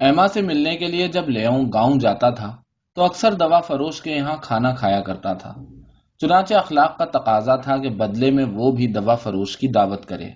ایما سے ملنے کے لیے جب لیوں گاؤں جاتا تھا، تو اکثر دوا فروش کے یہاں کھانا کھایا کرتا تھا۔ چنانچہ اخلاق کا تقاضا تھا کہ بدلے میں وہ بھی دوا فروش کی دعوت کرے۔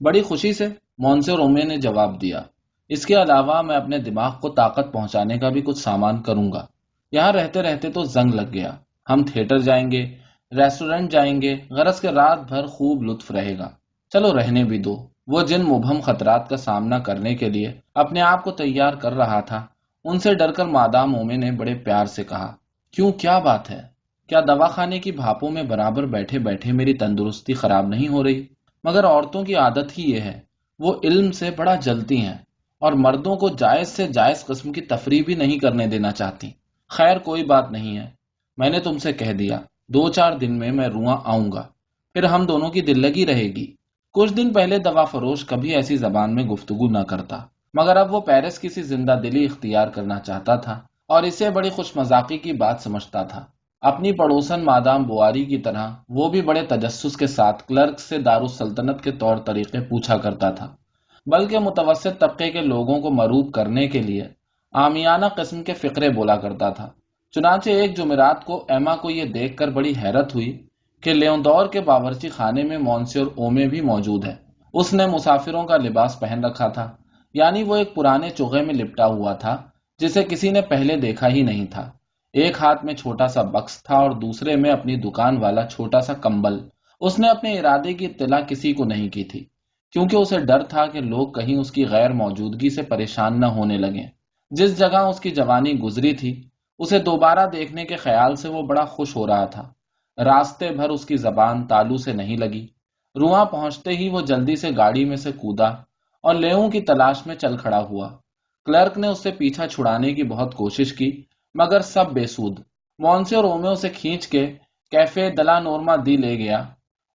بڑی خوشی سے مونسے رومے نے جواب دیا۔ اس کے علاوہ میں اپنے دماغ کو طاقت پہنچانے کا بھی کچھ سامان کروں گا۔ یہاں رہتے رہتے تو زنگ لگ گیا۔ ہم تھیٹر جائیں گے، ریسٹورینٹ جائیں گے، غرض کے رات بھر خوب لطف رہے گا۔ چلو رہنے بھی دو۔ وہ جن مبہم خطرات کا سامنا کرنے کے لیے اپنے آپ کو تیار کر رہا تھا، ان سے ڈر کر مادام اومے نے بڑے پیار سے کہا، کیوں، کیا بات ہے؟ کیا دوا خانے کی بھاپوں میں برابر بیٹھے بیٹھے میری تندرستی خراب نہیں ہو رہی؟ مگر عورتوں کی عادت ہی یہ ہے، وہ علم سے بڑا جلتی ہیں اور مردوں کو جائز سے جائز قسم کی تفریح بھی نہیں کرنے دینا چاہتی۔ خیر، کوئی بات نہیں ہے۔ میں نے تم سے کہہ دیا، دو چار دن میں میں رواں آؤں گا، پھر ہم دونوں کی دل لگی رہے گی۔ کچھ دن پہلے دوا فروش کبھی ایسی زبان میں گفتگو نہ کرتا، مگر اب وہ پیرس کسی زندہ دلی اختیار کرنا چاہتا تھا اور اسے بڑی خوش مذاقی کی بات سمجھتا تھا۔ اپنی پڑوسن مادام بواری کی طرح وہ بھی بڑے تجسس کے ساتھ کلرک سے دارالسلطنت کے طور طریقے پوچھا کرتا تھا، بلکہ متوسط طبقے کے لوگوں کو مروب کرنے کے لیے آمیانہ قسم کے فقرے بولا کرتا تھا۔ چنانچہ ایک جمعرات کو ایما کو یہ دیکھ کر بڑی حیرت ہوئی کہ لیوندور کے باورچی خانے میں مونسی اور اومے بھی موجود ہے اس نے مسافروں کا لباس پہن رکھا تھا یعنی وہ ایک پرانے چوغے میں لپٹا ہوا تھا، جسے کسی نے پہلے دیکھا ہی نہیں تھا۔ ایک ہاتھ میں چھوٹا سا بکس تھا اور دوسرے میں اپنی دکان والا چھوٹا سا کمبل۔ اس نے اپنے ارادے کی اطلاع کسی کو نہیں کی تھی، کیونکہ اسے ڈر تھا کہ لوگ کہیں اس کی غیر موجودگی سے پریشان نہ ہونے لگے جس جگہ اس کی جوانی گزری تھی، اسے دوبارہ دیکھنے کے خیال سے وہ بڑا خوش ہو رہا تھا۔ راستے بھر اس کی زبان تالو سے نہیں لگی۔ رواں پہنچتے ہی وہ جلدی سے گاڑی میں سے کودا اور لیوں کی تلاش میں چل کھڑا ہوا۔ کلرک نے اس سے پیچھا چھڑانے کی بہت کوشش کی، مگر سب بے سود۔ مونسے اور اومیو سے کھینچ کے کیفے دلا نورما دی لے گیا۔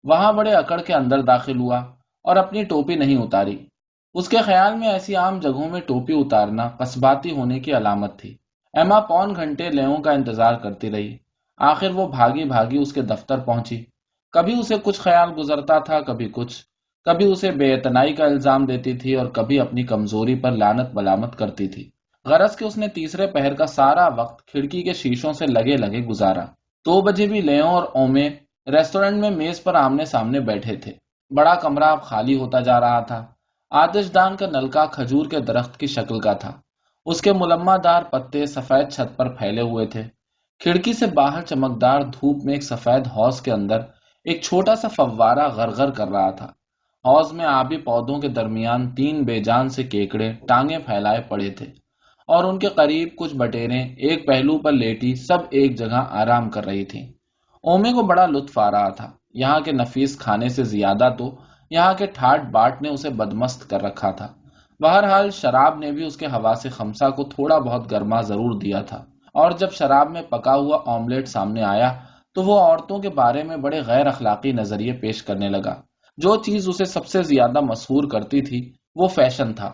وہاں بڑے اکڑ کے اندر داخل ہوا اور اپنی ٹوپی نہیں اتاری۔ اس کے خیال میں ایسی عام جگہوں میں ٹوپی اتارنا قصباتی ہونے کی علامت تھی۔ ایما پون گھنٹے لیوں کا انتظار کرتی رہی۔ آخر وہ بھاگی بھاگی اس کے دفتر پہنچی۔ کبھی اسے کچھ خیال گزرتا تھا، کبھی کچھ۔ کبھی اسے بے اتنائی کا الزام دیتی تھی اور کبھی اپنی کمزوری پر لانت بلامت کرتی تھی۔ غرض کہ اس نے تیسرے پہر کا سارا وقت کھڑکی کے شیشوں سے لگے لگے گزارا۔ دو بجے بھی لیوں اور اومے ریسٹورینٹ میں میز پر آمنے سامنے بیٹھے تھے۔ بڑا کمرہ اب خالی ہوتا جا رہا تھا۔ آتش دان کا نلکا کھجور کے درخت کی شکل کا تھا۔ اس کے ملما دار پتے سفید چھت پر پھیلے ہوئے تھے۔ کھڑکی سے باہر چمکدار دھوپ میں ایک سفید حوض کے اندر ایک چھوٹا سا فوارہ غرغر کر رہا تھا۔ حوض میں آبی پودوں کے درمیان تین بے جان سے کیکڑے ٹانگے پھیلائے پڑے تھے اور ان کے قریب کچھ بٹیریں ایک پہلو پر لیٹی سب ایک جگہ آرام کر رہی تھی اومے کو بڑا لطف آ رہا تھا۔ یہاں کے نفیس کھانے سے زیادہ تو یہاں کے ٹھاٹ باٹ نے اسے بدمست کر رکھا تھا۔ بہرحال شراب نے بھی اس کے ہوا سے خمسا کو تھوڑا بہت گرما ضرور دیا تھا۔ اور جب شراب میں پکا ہوا آملیٹ سامنے آیا تو وہ عورتوں کے بارے میں بڑے غیر اخلاقی نظریے پیش کرنے لگا۔ جو چیز اسے سب سے زیادہ مسحور کرتی تھی وہ فیشن تھا۔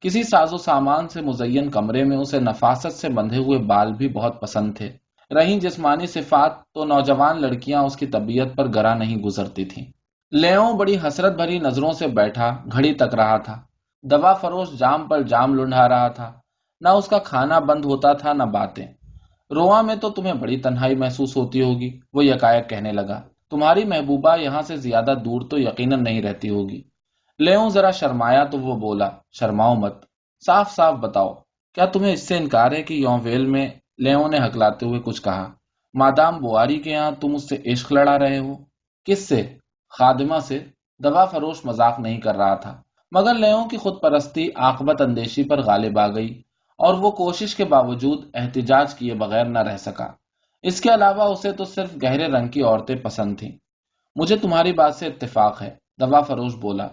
کسی ساز و سامان سے مزین کمرے میں اسے نفاست سے بندھے ہوئے بال بھی بہت پسند تھے۔ رہی جسمانی صفات تو نوجوان لڑکیاں اس کی طبیعت پر گرا نہیں گزرتی تھیں۔ لیوں بڑی حسرت بھری نظروں سے بیٹھا، گھڑی تک رہا تھا۔ دوا فروش جام پر جام لنڈا رہا تھا۔ نہ اس کا کھانا بند ہوتا تھا نہ باتیں۔ رواں میں تو تمہیں بڑی تنہائی محسوس ہوتی ہوگی، وہ یکایک کہنے لگا، تمہاری محبوبہ یہاں سے زیادہ دور تو یقیناً نہیں رہتی ہوگی۔ لیوں ذرا شرمایا تو وہ بولا، شرماؤ مت، صاف صاف بتاؤ، کیا تمہیں اس سے انکار ہے کہ یوں ویل میں لیو نے ہکلاتے ہوئے کچھ کہا؟ مادام بواری کے یہاں تم اس سے عشق لڑا رہے ہو؟ کس سے؟ خادمہ سے۔ دوا فروش مذاق نہیں کر رہا تھا، مگر لیوں کی خود پرستی آکبت اندیشی پر غالب آ گئی۔ اور وہ کوشش کے باوجود احتجاج کیے بغیر نہ رہ سکا۔ اس کے علاوہ اسے تو صرف گہرے رنگ کی عورتیں پسند تھیں۔ مجھے تمہاری بات سے اتفاق ہے، دوا فروش بولا۔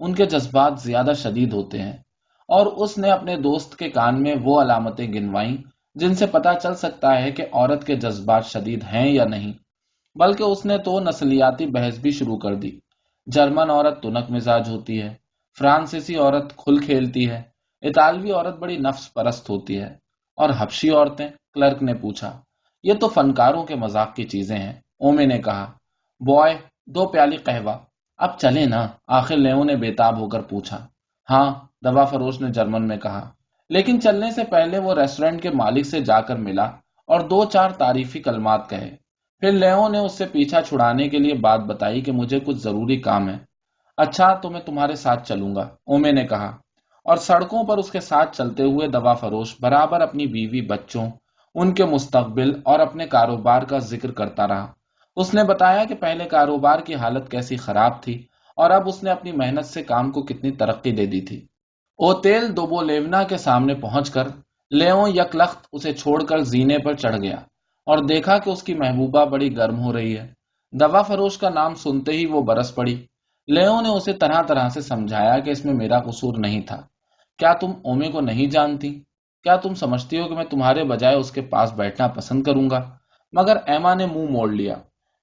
ان کے جذبات زیادہ شدید ہوتے ہیں۔ اور اس نے اپنے دوست کے کان میں وہ علامتیں گنوائیں جن سے پتا چل سکتا ہے کہ عورت کے جذبات شدید ہیں یا نہیں۔ بلکہ اس نے تو نسلیاتی بحث بھی شروع کر دی۔ جرمن عورت تنک مزاج ہوتی ہے۔ فرانسیسی عورت کھل کھیلتی ہے۔ اطالوی عورت بڑی نفس پرست ہوتی ہے اور حبشی عورتیں کلرک نے پوچھا، یہ تو فنکاروں کے مذاق کی چیزیں ہیں، اومے نے کہا۔ بوائے، دو پیالی قہوہ۔ اب چلے نا، آخر لیو نے بےتاب ہو کر پوچھا۔ ہاں دوا فروش نے جرمن میں کہا۔ لیکن چلنے سے پہلے وہ ریسٹورینٹ کے مالک سے جا کر ملا اور دو چار تعریفی کلمات کہے۔ پھر لیو نے اس سے پیچھا چھڑانے کے لیے بات بتائی کہ مجھے کچھ ضروری کام ہے اچھا تو میں تمہارے ساتھ چلوں گا، اومے نے کہا۔ اور سڑکوں پر اس کے ساتھ چلتے ہوئے دوا فروش، برابر اپنی بیوی، بچوں، ان کے مستقبل اور اپنے کاروبار کا ذکر کرتا رہا۔ اس نے بتایا کہ پہلے کاروبار کی حالت کیسی خراب تھی اور اب اس نے اپنی محنت سے کام کو کتنی ترقی دے دی تھی۔ اوتیل دوبو لیونا کے سامنے پہنچ کر لیو یک لخت اسے چھوڑ کر زینے پر چڑھ گیا اور دیکھا کہ اس کی محبوبہ بڑی گرم ہو رہی ہے۔ دوا فروش کا نام سنتے ہی وہ برس پڑی۔ لیو نے اسے طرح طرح سے سمجھایا کہ اس میں میرا قصور نہیں تھا۔ کیا تم اومے کو نہیں جانتی؟ کیا تم سمجھتی ہو کہ میں تمہارے بجائے اس کے پاس بیٹھنا پسند کروں گا؟ مگر ایما نے منہ موڑ لیا۔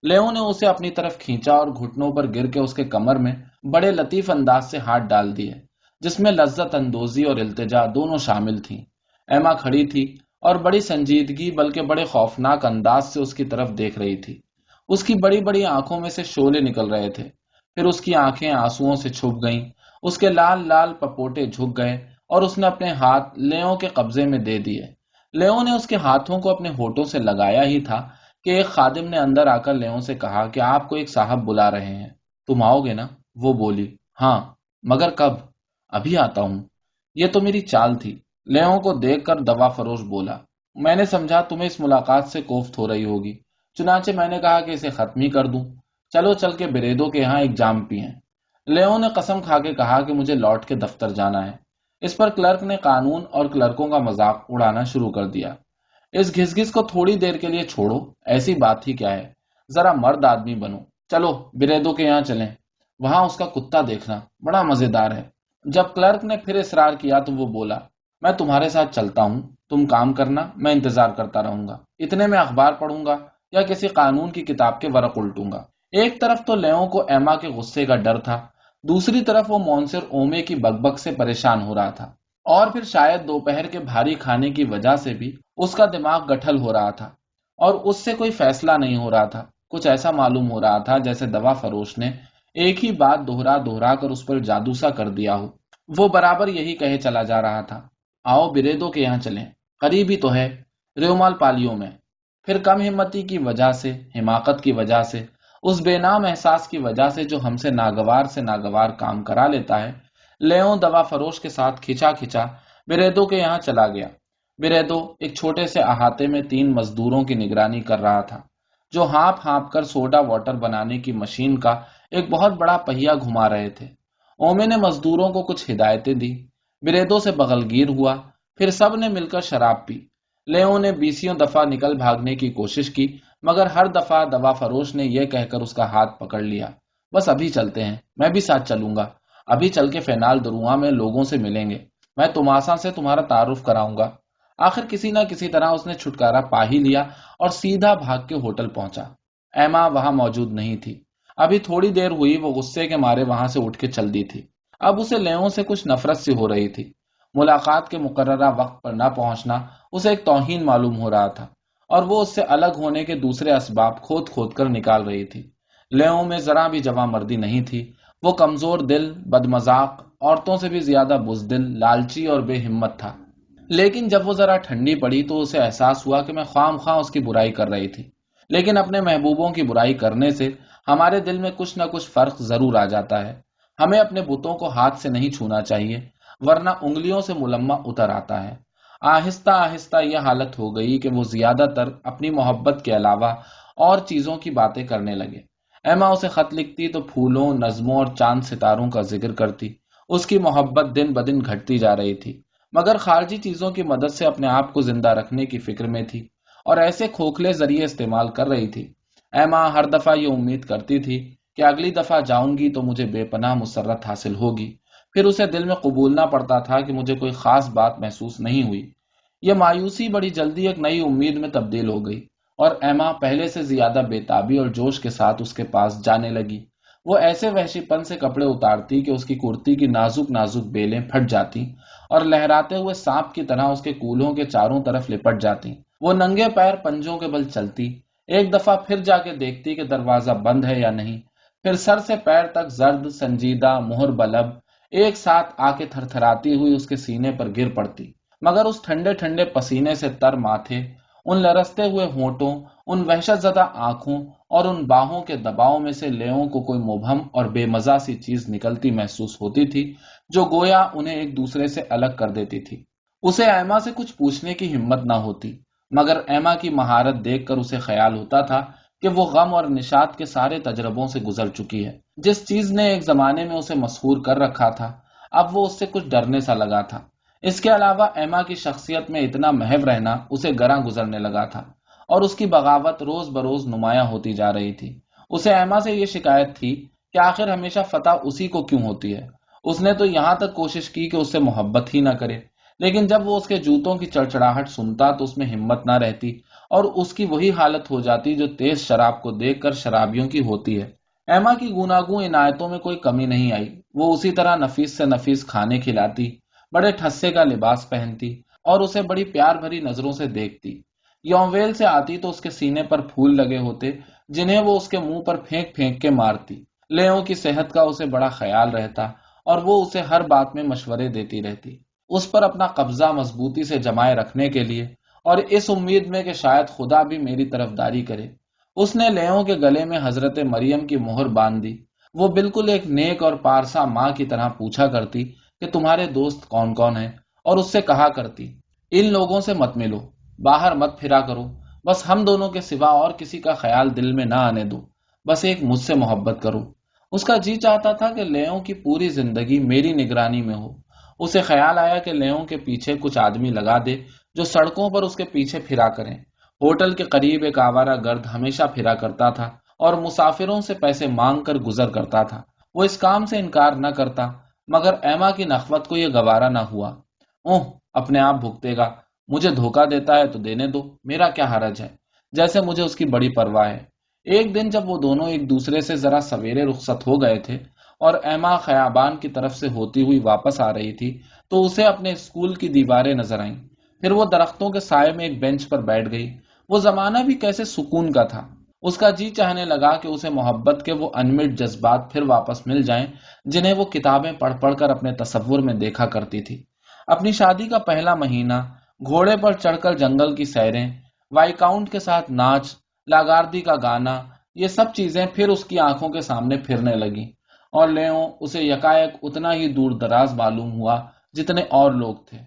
لیو نے اسے اپنی طرف کھینچا اور گھٹنوں پر گر کے اس کے کمر میں بڑے لطیف انداز سے ہاتھ ڈال دیے، جس میں لذت اندوزی اور التجا دونوں شامل تھیں۔ ایما کھڑی تھی اور بڑی سنجیدگی بلکہ بڑے خوفناک انداز سے اس کی طرف دیکھ رہی تھی۔ اس کی بڑی بڑی آنکھوں میں سے شولے نکل رہے تھے۔ پھر اس کی آنکھیں آنسو سے چھپ گئیں۔ اس کے لال لال پپوٹے جھک گئے اور اس نے اپنے ہاتھ لیو کے قبضے میں دے دیے۔ لیو نے اس کے ہاتھوں کو اپنے ہوٹوں سے لگایا ہی تھا کہ ایک خادم نے اندر آ کر لیو سے کہا کہ آپ کو ایک صاحب بلا رہے ہیں۔ تم آؤ گے نا؟ وہ بولی ہاں مگر کب؟ ابھی آتا ہوں۔ یہ تو میری چال تھی۔ لیوں کو دیکھ کر دوا فروش بولا، میں نے سمجھا تمہیں اس ملاقات سے کوفت ہو رہی ہوگی۔ چنانچہ میں نے کہا کہ اسے ختم ہی کر دوں۔ چلو چل کے بریدو کے یہاں ایک جام پیئیں۔ لیوں نے قسم کھا کے کہا کہ مجھے لوٹ کے دفتر جانا ہے۔ اس پر کلرک نے قانون اور کلرکوں کا مذاق اڑانا شروع کر دیا۔ اس گھس گھس کو تھوڑی دیر کے لیے چھوڑو، ایسی بات ہی کیا ہے۔ ذرا مرد آدمی بنو۔ چلو، بریدو کے یہاں چلیں۔ وہاں اس کا کتا دیکھنا بڑا مزیدار ہے۔ جب کلرک نے پھر اصرار کیا تو وہ بولا، میں تمہارے ساتھ چلتا ہوں، تم کام کرنا، میں انتظار کرتا رہوں گا۔ اتنے میں اخبار پڑھوں گا یا کسی قانون کی کتاب کے ورق الٹوں گا۔ ایک طرف تو لیوں کو ایما کے غصے کا ڈر تھا دوسری طرف وہ مونسر اومے کی بگ بگ سے پریشان ہو رہا تھا اور پھر شاید دوپہر کے بھاری کھانے کی وجہ سے بھی اس کا دماغ گٹھل ہو رہا تھا اور اس سے کوئی فیصلہ نہیں ہو رہا تھا۔ کچھ ایسا معلوم ہو رہا تھا جیسے دوا فروش نے ایک ہی بات دوہرا دوہرا کر اس پر جادو سا کر دیا ہو۔ وہ برابر یہی کہے چلا جا رہا تھا۔ آؤ بریدو کے یہاں چلیں۔ قریب ہی تو ہے ریومال پالیوں میں۔ پھر کم ہمتی کی وجہ سے، حماقت کی وجہ سے اس بے نام احساس کی وجہ سے جو ہم سے ناگوار سے ناگوار کام کرا لیتا ہے، لیوں دوا فروش کے ساتھ کھچا کھچا بریدو کے یہاں چلا گیا۔ بریدو ایک چھوٹے سے احاطے میں تین مزدوروں کی نگرانی کر رہا تھا، جو ہانپ ہانپ کر سوڈا واٹر بنانے کی مشین کا ایک بہت بڑا پہیا گھما رہے تھے۔ اومے نے مزدوروں کو کچھ ہدایتیں دی بریدوں سے بغل گیر ہوا، پھر سب نے مل کر شراب پی۔ لیو نے بیسیوں دفعہ نکل بھاگنے کی کوشش کی مگر ہر دفعہ دوا فروش نے یہ کہہ کر اس کا ہاتھ پکڑ لیا، بس ابھی چلتے ہیں، میں بھی ساتھ چلوں گا۔ ابھی چل کے فینال درواں میں لوگوں سے ملیں گے۔ میں تماسا سے تمہارا تعارف کراؤں گا۔ آخر کسی نہ کسی طرح اس نے چھٹکارا پا ہی لیا اور سیدھا بھاگ کے ہوٹل پہنچا۔ ایما وہاں موجود نہیں تھی۔ ابھی تھوڑی دیر ہوئی، وہ غصے کے مارے وہاں سے اٹھ کے چل دی تھی۔ اب اسے لیوں سے کچھ نفرت سی ہو رہی تھی۔ ملاقات کے مقررہ وقت پر نہ پہنچنا، اسے ایک توہین معلوم ہو رہا تھا۔ اور وہ اس سے الگ ہونے کے دوسرے اسباب کھود کھود کر نکال رہی تھی۔ لیوں میں ذرا بھی جمع مردی نہیں تھی۔ وہ کمزور دل بد مذاق عورتوں سے بھی زیادہ بزدل، لالچی اور بے ہمت تھا۔ لیکن جب وہ ذرا ٹھنڈی پڑی تو اسے احساس ہوا کہ میں خواہ خواہ اس کی برائی کر رہی تھی۔ لیکن اپنے محبوبوں کی برائی کرنے سے ہمارے دل میں کچھ نہ کچھ فرق ضرور آ جاتا ہے۔ ہمیں اپنے بتوں کو ہاتھ سے نہیں چھونا چاہیے، ورنہ انگلیوں سے ملما اتر آتا ہے۔ آہستہ آہستہ یہ حالت ہو گئی کہ وہ زیادہ تر اپنی محبت کے علاوہ اور چیزوں کی باتیں کرنے لگے۔ ایما اسے خط لکھتی تو پھولوں، نظموں اور چاند ستاروں کا ذکر کرتی۔ اس کی محبت دن بدن گھٹتی جا رہی تھی، مگر خارجی چیزوں کی مدد سے اپنے آپ کو زندہ رکھنے کی فکر میں تھی اور ایسے کھوکھلے ذریعے استعمال کر رہی تھی۔ ایما ہر دفعہ یہ امید کرتی تھی کہ اگلی دفعہ جاؤں گی تو مجھے بے پناہ مسرت حاصل ہوگی۔ پھر اسے دل میں قبولنا پڑتا تھا کہ مجھے کوئی خاص بات محسوس نہیں ہوئی۔ یہ مایوسی بڑی جلدی ایک نئی امید میں تبدیل ہو گئی اور ایما پہلے سے زیادہ بےتابی اور جوش کے ساتھ اس کے پاس جانے لگی۔ وہ ایسے وحشی پن سے کپڑے اتارتی کہ اس کی کرتی کی نازک نازک بیلیں پھٹ جاتی اور لہراتے ہوئے سانپ کی طرح اس کے کولوں کے چاروں طرف لپٹ جاتی۔ وہ ننگے پیر پنجوں کے بل چلتی، ایک دفعہ پھر جا کے دیکھتی کہ دروازہ بند ہے یا نہیں۔ پھر سر سے پیر تک زرد، سنجیدہ، مہر بلب ایک ساتھ آ کے تھر تھراتی ہوئی اس کے سینے پر گر پڑتی۔ مگر اس ٹھنڈے ٹھنڈے پسینے سے تر ماتھے، ان لرستے ہوئے ہونٹوں، ان وحشت زدہ آنکھوں اور ان باہوں کے دباؤ میں سے لیوں کو کوئی مبہم اور بے مزہ سی چیز نکلتی محسوس ہوتی تھی، جو گویا انہیں ایک دوسرے سے الگ کر دیتی تھی۔ اسے ایما سے کچھ پوچھنے کی ہمت نہ ہوتی، مگر ایما کی مہارت دیکھ کر اسے خیال ہوتا تھا کہ وہ غم اور نشات کے سارے تجربوں سے گزر چکی ہے۔ جس چیز نے ایک زمانے میں اسے مسحور کر رکھا تھا، اب وہ اس سے کچھ ڈرنے سا لگا تھا۔ اس کے علاوہ ایما کی شخصیت میں اتنا محو رہنا اسے گراں گزرنے لگا تھا اور اس کی بغاوت روز بروز نمایاں ہوتی جا رہی تھی۔ اسے ایما سے یہ شکایت تھی کہ آخر ہمیشہ فتح اسی کو کیوں ہوتی ہے؟ اس نے تو یہاں تک کوشش کی کہ اس سے محبت ہی نہ کرے، لیکن جب وہ اس کے جوتوں کی چڑچڑاہٹ سنتا تو اس میں ہمت نہ رہتی اور اس کی وہی حالت ہو جاتی جو تیز شراب کو دیکھ کر شرابیوں کی ہوتی ہے۔ ایما کی گناگو عنایتوں میں کوئی کمی نہیں آئی۔ وہ اسی طرح نفیس سے نفیس کھانے کھلاتی، بڑے ٹھسے کا لباس پہنتی اور اسے بڑی پیار بھری نظروں سے دیکھتی۔ یوم سے آتی تو اس کے سینے پر پھول لگے ہوتے، جنہیں وہ اس کے منہ پر پھینک پھینک کے مارتی۔ لیوں کی صحت کا اسے بڑا خیال رہتا اور وہ اسے ہر بات میں مشورے دیتی رہتی۔ اس پر اپنا قبضہ مضبوطی سے جمائے رکھنے کے لیے اور اس امید میں کہ شاید خدا بھی میری طرف داری کرے۔ اس نے لیوں کے گلے میں حضرت مریم کی مہر باندھ دی وہ بالکل ایک نیک اور پارسا ماں کی طرح پوچھا کرتی کہ تمہارے دوست کون کون ہیں؟ اور اس سے کہا کرتی، ان لوگوں سے مت ملو، باہر مت پھرا کرو، بس ہم دونوں کے سوا اور کسی کا خیال دل میں نہ آنے دو، بس ایک مجھ سے محبت کرو۔ اس کا جی چاہتا تھا کہ لیوں کی پوری زندگی میری نگرانی میں ہو۔ اسے خیال آیا کہ لیوں کے پیچھے کچھ آدمی لگا دے جو سڑکوں پر اس کے پیچھے پھرا کریں۔ ہوٹل کے قریب ایک آوارہ گرد ہمیشہ پھرا کرتا تھا اور مسافروں سے پیسے مانگ کر گزر کرتا تھا۔ وہ اس کام سے انکار نہ کرتا، مگر ایما کی نخوت کو یہ گوارا نہ ہوا۔ اوہ، اپنے آپ بھگتے گا۔ مجھے دھوکا دیتا ہے تو دینے دو۔ میرا کیا حرج ہے؟ جیسے مجھے اس کی بڑی پرواہ ہے۔ ایک دن جب وہ دونوں ایک دوسرے سے ذرا سویرے رخصت ہو گئے تھے اور ایما خیابان کی طرف سے ہوتی ہوئی واپس آ رہی تھی تو اسے اپنے اسکول کی دیواریں نظر آئیں۔ پھر وہ درختوں کے سائے میں ایک بینچ پر بیٹھ گئی۔ وہ زمانہ بھی کیسے سکون کا تھا۔ اس کا جی چاہنے لگا کہ اسے محبت کے وہ انمٹ جذبات پھر واپس مل جائیں جنہیں وہ کتابیں پڑھ پڑھ کر اپنے تصور میں دیکھا کرتی تھی۔ اپنی شادی کا پہلا مہینہ، گھوڑے پر چڑھ کر جنگل کی سیریں وائی کاؤنٹ کے ساتھ ناچ، لاگاردی کا گانا، یہ سب چیزیں پھر اس کی آنکھوں کے سامنے پھرنے لگی اور لیوں اسے یکایک اتنا ہی دور دراز معلوم ہوا جتنے اور لوگ تھے۔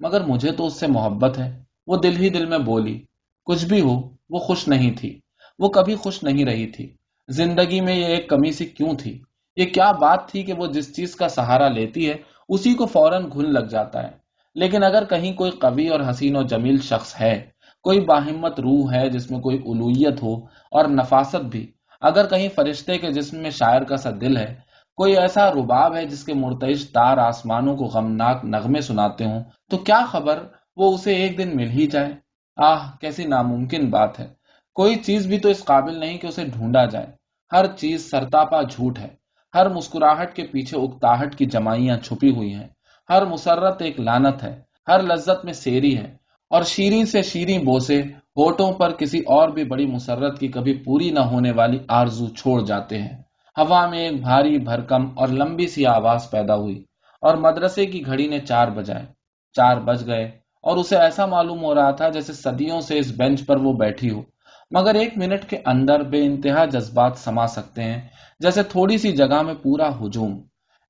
مگر مجھے تو اس سے محبت ہے۔ وہ دل ہی دل میں بولی، کچھ بھی ہو، وہ خوش نہیں تھی۔ وہ کبھی خوش نہیں رہی تھی۔ زندگی میں یہ ایک کمی سی کیوں تھی؟ یہ کیا بات تھی کہ وہ جس چیز کا سہارا لیتی ہے، اسی کو فوراً گھن لگ جاتا ہے۔ لیکن اگر کہیں کوئی قوی اور حسین و جمیل شخص ہے، کوئی باہمت روح ہے جس میں کوئی الویت ہو اور نفاست بھی، اگر کہیں فرشتے کے جسم میں شاعر کا سا دل ہے کوئی ایسا رباب ہے جس کے مرتعش تار آسمانوں کو غمناک نغمے سناتے ہوں، تو کیا خبر وہ اسے ایک دن مل ہی جائے؟ آہ، کیسی ناممکن بات ہے۔ کوئی چیز بھی تو اس قابل نہیں کہ اسے ڈھونڈا جائے۔ ہر چیز سرتاپا جھوٹ ہے۔ ہر مسکراہٹ کے پیچھے اکتاہٹ کی جمائیاں چھپی ہوئی ہیں۔ ہر مسرت ایک لانت ہے۔ ہر لذت میں سیری ہے۔ اور شیریں سے شیریں بوسے، ہوٹوں پر کسی اور بھی بڑی مسرت کی کبھی پوری نہ ہونے والی آرزو چھوڑ جاتے ہیں۔ ہوا میں ایک بھاری بھرکم اور لمبی سی آواز پیدا ہوئی اور مدرسے کی گھڑی نے چار بجائے۔ چار بج گئے اور اسے ایسا معلوم ہو رہا تھا جیسے صدیوں سے اس بینچ پر وہ بیٹھی ہو۔ مگر ایک منٹ کے اندر بے انتہا جذبات سما سکتے ہیں، جیسے تھوڑی سی جگہ میں پورا ہجوم۔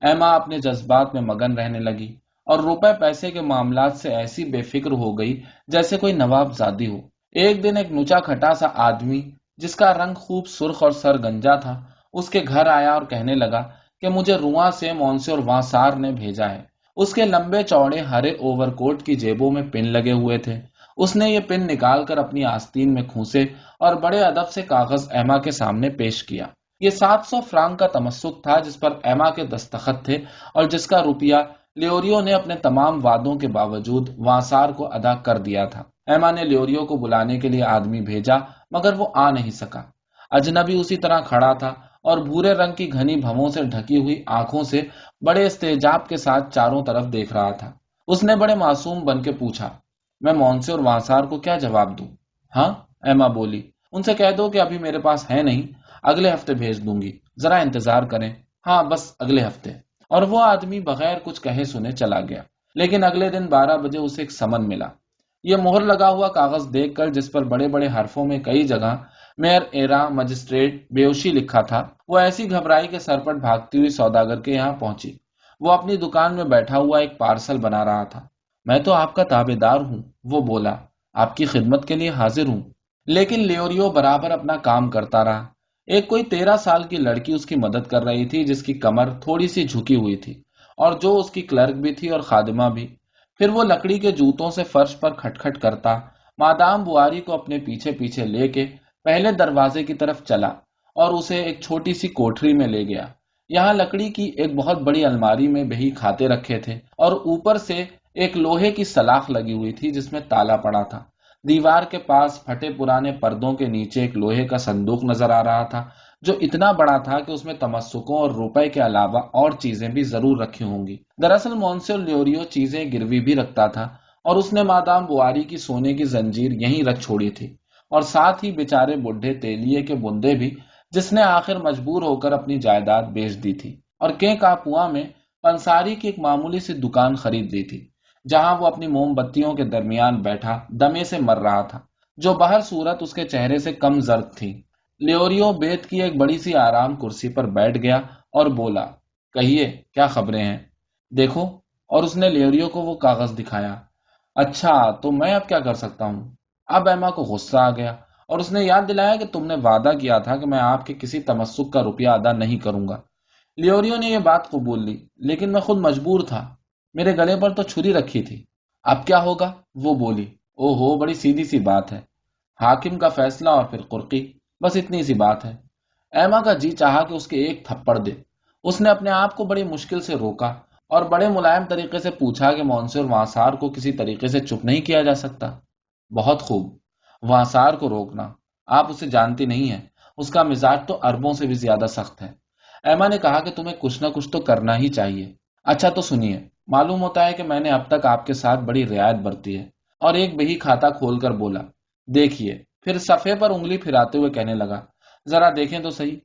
ایما اپنے جذبات میں مگن رہنے لگی اور روپے پیسے کے معاملات سے ایسی بے فکر ہو گئی جیسے کوئی نواب زادی ہو۔ ایک دن ایک نوچا کھٹا سا آدمی، جس کا رنگ خوب سرخ اور سر گنجا تھا اس کے گھر آیا اور کہنے لگا کہ مجھے رواں سے مونسے وانسار نے بھیجا ہے۔ اس کے لمبے چوڑے ہرے اوور کوٹ کی جیبوں میں پن لگے ہوئے تھے۔ اس نے یہ پن نکال کر اپنی آستین میں کھوسے اور بڑے ادب سے کاغذ ایما کے سامنے پیش کیا۔ یہ سات سو فرانک کا تمسک تھا جس پر ایما کے دستخط تھے اور جس کا روپیہ لیوریو نے اپنے تمام وعدوں کے باوجود وانسار کو ادا کر دیا تھا۔ ایما نے لیوریو کو بلانے کے لیے آدمی بھیجا، مگر وہ آ نہیں سکا۔ اجنبی اسی طرح کھڑا تھا اور بھورے رنگ کی گھنی بھووں سے ڈھکی ہوئی آنکھوں سے بڑے استحجاب کے ساتھ چاروں طرف دیکھ رہا تھا۔ اس نے بڑے معصوم بن کے پوچھا، میں مونسے اور وانسار کو کیا جواب دوں؟ ہاں؟ ایما بولی، ان سے کہہ دو کہ ابھی میرے پاس ہے نہیں، اگلے ہفتے بھیج دوں گی۔ ذرا انتظار کریں۔ ہاں بس اگلے ہفتے۔ اور وہ آدمی بغیر کچھ کہے سنے چلا گیا۔ لیکن اگلے دن بارہ بجے اسے ایک سمن ملا۔ یہ مہر لگا ہوا کاغذ دیکھ کر، جس پر بڑے بڑے حرفوں میں کئی جگہ میئر ایرا مجسٹریٹ بیوشی لکھا تھا۔ وہ ایسی گھبرائی کے سرپٹ بھاگتی ہوئی سوداگر کے یہاں پہنچی۔ وہ اپنی دکان میں بیٹھا ہوا ایک پارسل بنا رہا تھا۔ میں تو آپ کا تابے دار ہوں، وہ بولا۔ آپ کی خدمت کے لیے حاضر ہوں۔ لیکن لیوریو برابر اپنا کام کرتا رہا۔ ایک کوئی تیرہ سال کی لڑکی اس کی مدد کر رہی تھی، جس کی کمر تھوڑی سی جھکی ہوئی تھی، اور جو اس کی کلرک بھی تھی اور خادمہ بھی۔ پھر وہ لکڑی کے جوتوں سے فرش پر کھٹ کرتا، مادام بواری کو اپنے پیچھے پیچھے لے کے پہلے دروازے کی طرف چلا اور اسے ایک چھوٹی سی کوٹری میں لے گیا۔ یہاں لکڑی کی ایک بہت بڑی الماری میں بہی کھاتے رکھے تھے اور اوپر سے ایک لوہے کی سلاخ لگی ہوئی تھی جس میں تالا پڑا تھا۔ دیوار کے پاس پھٹے پرانے پردوں کے نیچے ایک لوہے کا صندوق نظر آ رہا تھا، جو اتنا بڑا تھا کہ اس میں تمسکوں اور روپے کے علاوہ اور چیزیں بھی ضرور رکھی ہوں گی۔ دراصل مونسر لیوریو چیزیں گروی بھی رکھتا تھا اور اس نے مادام بواری کی سونے کی زنجیر یہیں رکھ چھوڑی تھی۔ اور ساتھ ہی بیچارے بڈھے تیلیے کے بندے بھی جس نے آخر مجبور ہو کر اپنی جائیداد بیچ دی تھی اور کے کاپوا میں پنساری کی ایک معمولی سی دکان خرید لی تھی، جہاں وہ اپنی موم بتیوں کے درمیان بیٹھا، دمے سے مر رہا تھا۔ جو باہر صورت اس کے چہرے سے کم زرد تھی۔ لیوریو بیت کی ایک بڑی سی آرام کرسی پر بیٹھ گیا اور بولا، کہیے، کیا خبریں ہیں؟ دیکھو، اور اس نے لیوریو کو وہ کاغذ دکھایا۔ اچھا تو میں اب کیا کر سکتا ہوں؟ اب ایما کو غصہ آ گیا اور اس نے یاد دلایا کہ تم نے وعدہ کیا تھا کہ میں آپ کے کسی تمسک کا روپیہ ادا نہیں کروں گا۔ لیوریو نے یہ بات قبول لی، لیکن میں خود مجبور تھا۔ میرے گلے پر تو چھری رکھی تھی۔ اب کیا ہوگا؟ وہ بولی او ہو بڑی سیدھی سی بات ہے۔ حاکم کا فیصلہ اور پھر قرقی، بس اتنی سی بات ہے۔ ایما کا جی چاہا کہ اس کے ایک تھپڑ دے۔ اس نے اپنے آپ کو بڑی مشکل سے روکا اور بڑے ملائم طریقے سے پوچھا کہ مونسر وانسار کو کسی طریقے سے چپ نہیں کیا جا سکتا۔ بہت خوب۔ وانسار کو روکنا، آپ اسے جانتی نہیں ہیں۔ اس کا مزاج تو اربوں سے بھی زیادہ سخت ہے۔ ایما نے کہا کہ تمہیں کچھ نہ کچھ تو کرنا ہی چاہیے۔ اچھا تو سنیے، معلوم ہوتا ہے کہ میں نے اب تک آپ کے ساتھ بڑی رعایت برتی ہے۔ اور ایک بہی کھاتا کھول کر بولا، دیکھیے۔ پھر صفحے پر انگلی پھراتے ہوئے کہنے لگا، ذرا دیکھیں تو صحیح۔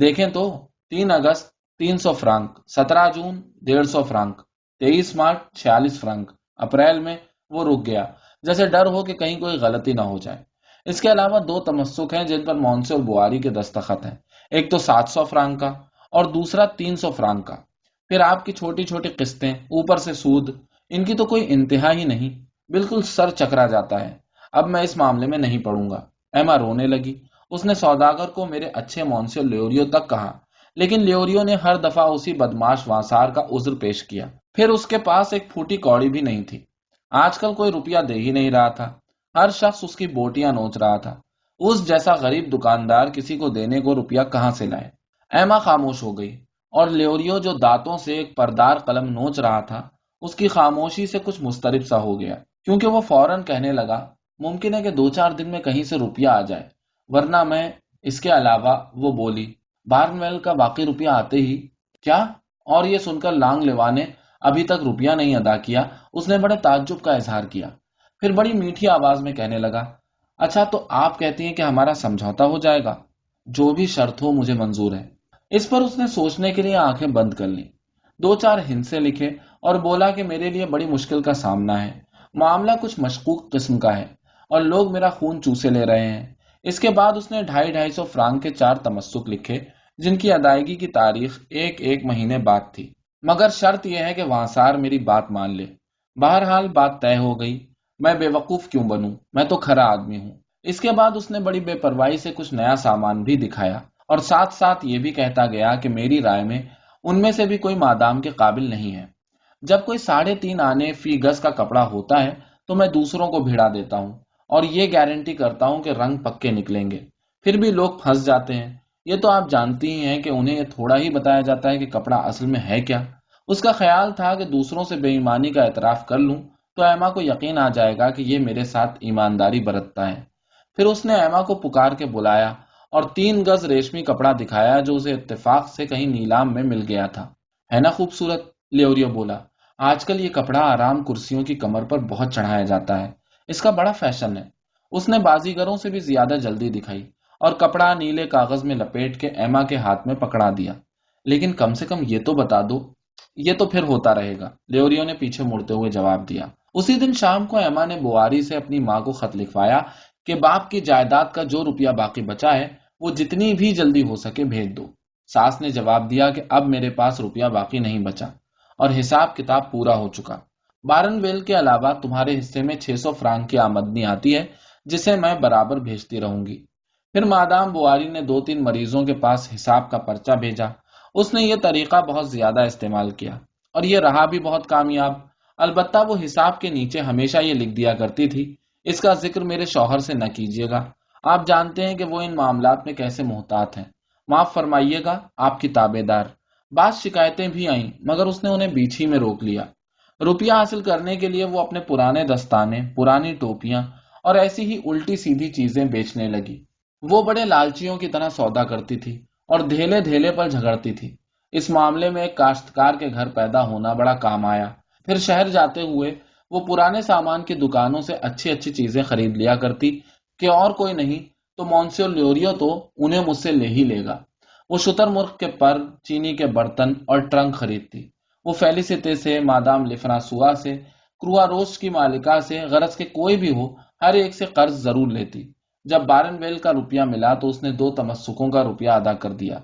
دیکھیں تو، تین اگست، تین سو فرانک، سترہ جون، ڈیڑھ سو فرانک، تیئیس مارچ، چھیالیس فرانک۔ اپریل میں وہ رک گیا۔ جیسے ڈر ہو کہ کہیں کوئی غلطی نہ ہو جائے۔ اس کے علاوہ دو تمسک ہیں جن پر مونسے اور بواری کے دستخط ہیں۔ ایک تو سات سو فرانک کا اور دوسرا تین سو فرانک کا۔ پھر آپ کی چھوٹی چھوٹی قسطیں، اوپر سے سود، ان کی تو کوئی انتہا ہی نہیں۔ بالکل سر چکرا جاتا ہے۔ اب میں اس معاملے میں نہیں پڑوں گا۔ ایما رونے لگی۔ اس نے سوداگر کو میرے اچھے مونسے لیوریو تک کہا۔ لیکن لیوریو نے ہر دفعہ اسی بدماش وانسار کا عذر پیش کیا۔ پھر اس کے پاس ایک پھوٹی کوڑی بھی نہیں تھی۔ آج کل کوئی روپیہ دے ہی نہیں رہا تھا۔ ہر شخص اس کی بوٹیاں نوچ رہا تھا۔ اس جیسا غریب دکاندار کسی کو دینے کو روپیہ کہاں سے لائے؟ ایما خاموش ہو گئی۔ اور لیوریو جو دانتوں سے ایک پردار قلم نوچ رہا تھا، اس کی خاموشی سے کچھ مسترب سا ہو گیا۔ کیونکہ وہ فوراً کہنے لگا، ممکن ہے کہ دو چار دن میں کہیں سے روپیہ آ جائے۔ ورنہ میں اس کے علاوہ وہ بولی بارن کا باقی روپیہ آتے ہی، کیا؟ اور یہ سن کر لانگ لیوا نے ابھی تک روپیہ نہیں ادا کیا، اس نے بڑے تعجب کا اظہار کیا۔ پھر بڑی میٹھی آواز میں کہنے لگا اچھا تو آپ کہتی ہیں کہ ہمارا سمجھوتا ہو جائے گا۔ جو بھی شرط ہو مجھے منظور ہے۔ اس پر اس نے سوچنے کے لیے آنکھیں بند کر لی دو چار ہنسے لکھے اور بولا کہ میرے لیے بڑی مشکل کا سامنا ہے۔ معاملہ کچھ مشکوک قسم کا ہے اور لوگ میرا خون چوسے لے رہے ہیں۔ اس کے بعد اس نے ڈھائی ڈھائی سو فرانک کے چار تمسک لکھے، جن کی ادائیگی کی تاریخ ایک ایک مہینے بعد تھی۔ مگر شرط یہ ہے کہ وانسار میری بات مان لے۔ بہرحال بات طے ہو گئی۔ میں بے وقوف کیوں بنوں؟ میں تو کھرا آدمی ہوں۔ اس کے بعد اس نے بڑی بے پرواہی سے کچھ نیا سامان بھی دکھایا اور ساتھ ساتھ یہ بھی کہتا گیا کہ میری رائے میں ان میں سے بھی کوئی مادام کے قابل نہیں ہے۔ جب کوئی ساڑھے تین آنے فی گز کا کپڑا ہوتا ہے تو میں دوسروں کو بھیڑا دیتا ہوں اور یہ گارنٹی کرتا ہوں کہ رنگ پکے نکلیں گے۔ پھر بھی لوگ پھنس جاتے ہیں۔ یہ تو آپ جانتی ہی ہیں کہ انہیں یہ تھوڑا ہی بتایا جاتا ہے کہ کپڑا اصل میں ہے کیا۔ اس کا خیال تھا کہ دوسروں سے بے ایمانی کا اعتراف کر لوں، تو ایما کو یقین آ جائے گا کہ یہ میرے ساتھ ایمانداری برتتا ہے۔ پھر اس نے ایما کو پکار کے بلایا اور تین گز ریشمی کپڑا دکھایا جو اسے اتفاق سے کہیں نیلام میں مل گیا تھا۔ ہے نا خوبصورت؟ لیوریو بولا۔ آج کل یہ کپڑا آرام کرسیوں کی کمر پر بہت چڑھایا جاتا ہے۔ اس کا بڑا فیشن ہے۔ اس نے بازیگروں سے بھی زیادہ جلدی دکھائی اور کپڑا نیلے کاغذ میں لپیٹ کے ایما کے ہاتھ میں پکڑا دیا۔ لیکن کم سے کم یہ تو بتا دو یہ تو پھر ہوتا رہے گا۔ لیوریو نے پیچھے مڑتے ہوئے جواب دیا۔ اسی دن شام کو ایما نے بواری سے اپنی ماں کو خط لکھوایا کہ باپ کی جائیداد کا جو روپیہ باقی بچا ہے، وہ جتنی بھی جلدی ہو سکے بھیج دو۔ ساس نے جواب دیا کہ اب میرے پاس روپیہ باقی نہیں بچا اور حساب کتاب پورا ہو چکا۔ بارن ویل کے علاوہ تمہارے حصے میں چھ سو فرانک کی آمدنی آتی ہے، جسے میں برابر بھیجتی رہوں گی۔ پھر مادام بواری نے دو تین مریضوں کے پاس حساب کا پرچہ بھیجا۔ اس نے یہ طریقہ بہت زیادہ استعمال کیا اور یہ رہا بھی بہت کامیاب۔ البتہ وہ حساب کے نیچے ہمیشہ یہ لکھ دیا کرتی تھی، اس کا ذکر میرے شوہر سے نہ کیجیے گا۔ آپ جانتے ہیں کہ وہ ان معاملات میں کیسے محتاط ہیں۔ معاف فرمائیے گا، آپ کی تابے دار۔ بعض شکایتیں بھی آئیں، مگر اس نے انہیں بیچ ہی میں روک لیا۔ روپیہ حاصل کرنے کے لیے وہ اپنے پرانے دستانے، پرانی ٹوپیاں اور ایسی ہی الٹی سیدھی چیزیں بیچنے لگی۔ وہ بڑے لالچیوں کی طرح سودا کرتی تھی۔ اور دھیلے دھیلے پر جھگڑتی تھی۔ اس معاملے میں ایک کاشتکار کے گھر پیدا ہونا بڑا کام آیا۔ پھر شہر جاتے ہوئے وہ پرانے سامان کی دکانوں سے اچھی اچھی چیزیں خرید لیا کرتی کہ اور کوئی نہیں، تو مونسیو لیوریو تو انہیں مجھ سے لے ہی لے گا۔ وہ شتر مرغ کے پر، چینی کے برتن اور ٹرنک خریدتی۔ وہ فیلیستے سے، مادام لفراسوا سے، کروا روس کی مالکہ سے، غرض کے کوئی بھی ہو، ہر ایک سے قرض ضرور لیتی۔ جب بارن ویل کا روپیہ ملا تو اس نے دو تمسکوں کا روپیہ ادا کر دیا۔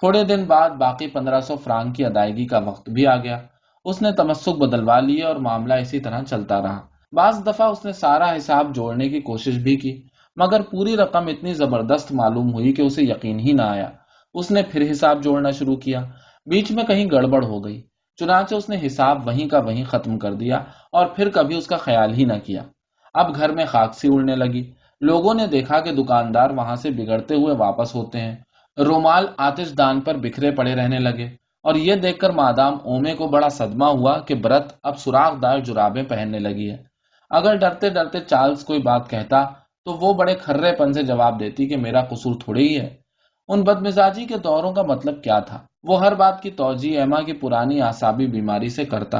تھوڑے دن بعد باقی پندرہ سو فرانک کی ادائیگی کا وقت بھی آ گیا۔ اس نے تمسک بدلوا لیے اور معاملہ اسی طرح چلتا رہا۔ بعض دفعہ اس نے سارا حساب جوڑنے کی کوشش بھی کی، مگر پوری رقم اتنی زبردست معلوم ہوئی کہ اسے یقین ہی نہ آیا۔ اس نے پھر حساب جوڑنا شروع کیا۔ بیچ میں کہیں گڑبڑ ہو گئی۔ چنانچہ اس نے حساب وہیں کا وہیں ختم کر دیا اور پھر کبھی اس کا خیال ہی نہ کیا۔ اب گھر میں خاک سی اڑنے لگی۔ لوگوں نے دیکھا کہ دکاندار وہاں سے بگڑتے ہوئے واپس ہوتے ہیں۔ رومال آتش دان پر بکھرے پڑے رہنے لگے اور یہ دیکھ کر مادام اومے کو بڑا صدمہ ہوا کہ برت اب سوراخ دار جرابیں پہننے لگی ہے۔ اگر ڈرتے ڈرتے چارلز کوئی بات کہتا تو وہ بڑے کھرے پن سے جواب دیتی کہ میرا قصور تھوڑی ہی ہے۔ ان بد مزاجی کے دوروں کا مطلب کیا تھا؟ وہ ہر بات کی توجہ ایما کی پرانی آسابی بیماری سے کرتا